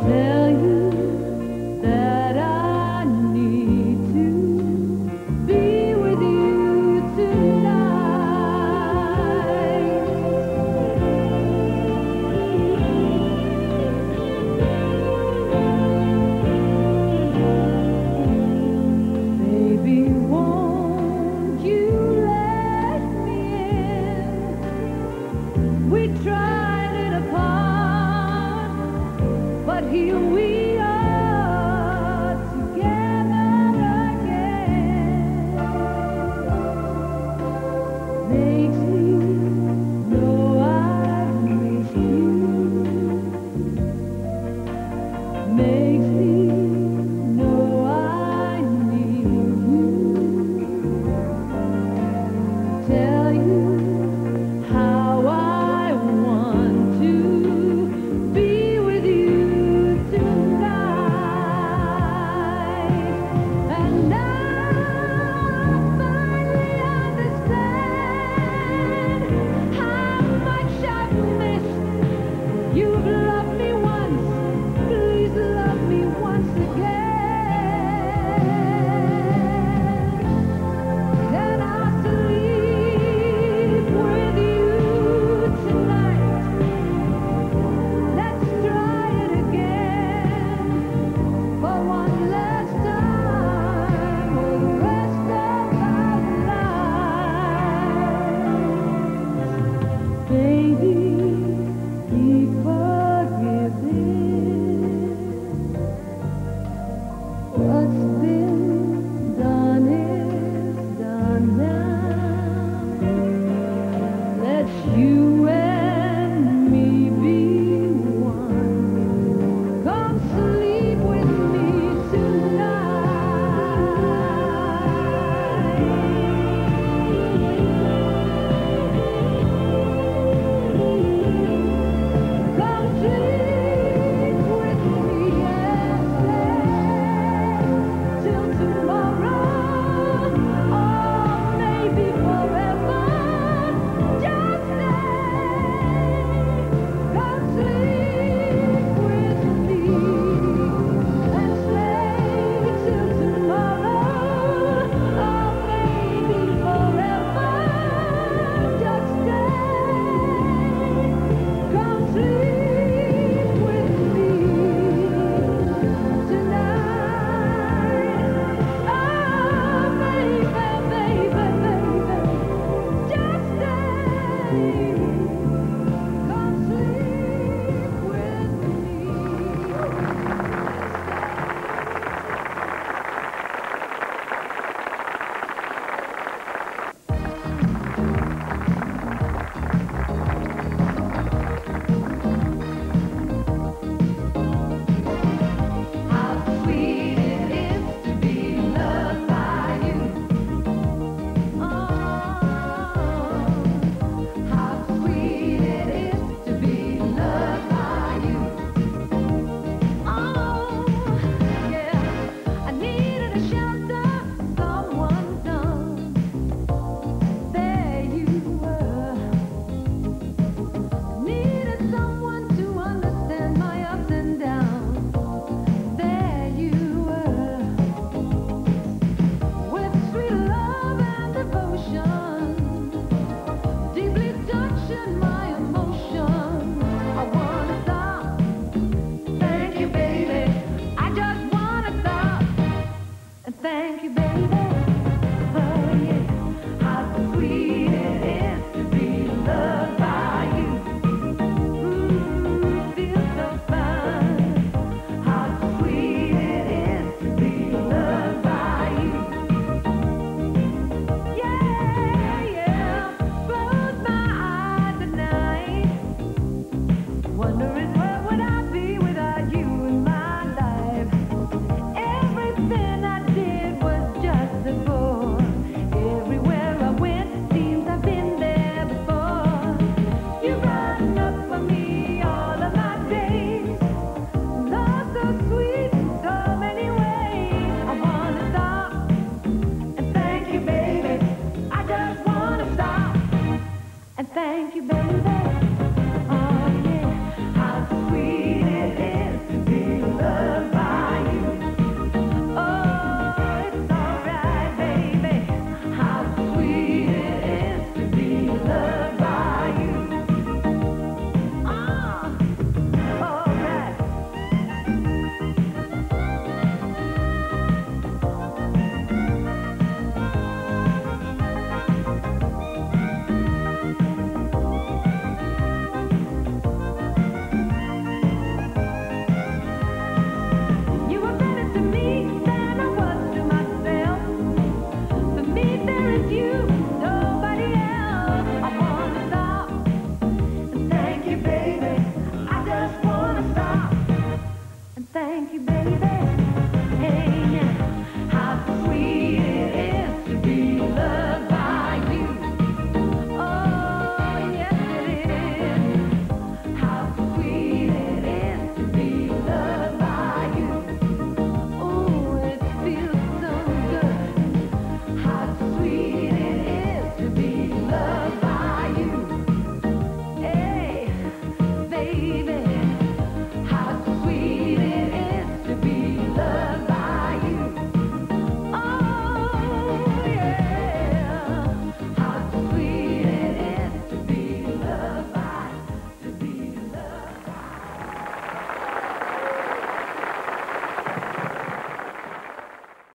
Thank you, baby.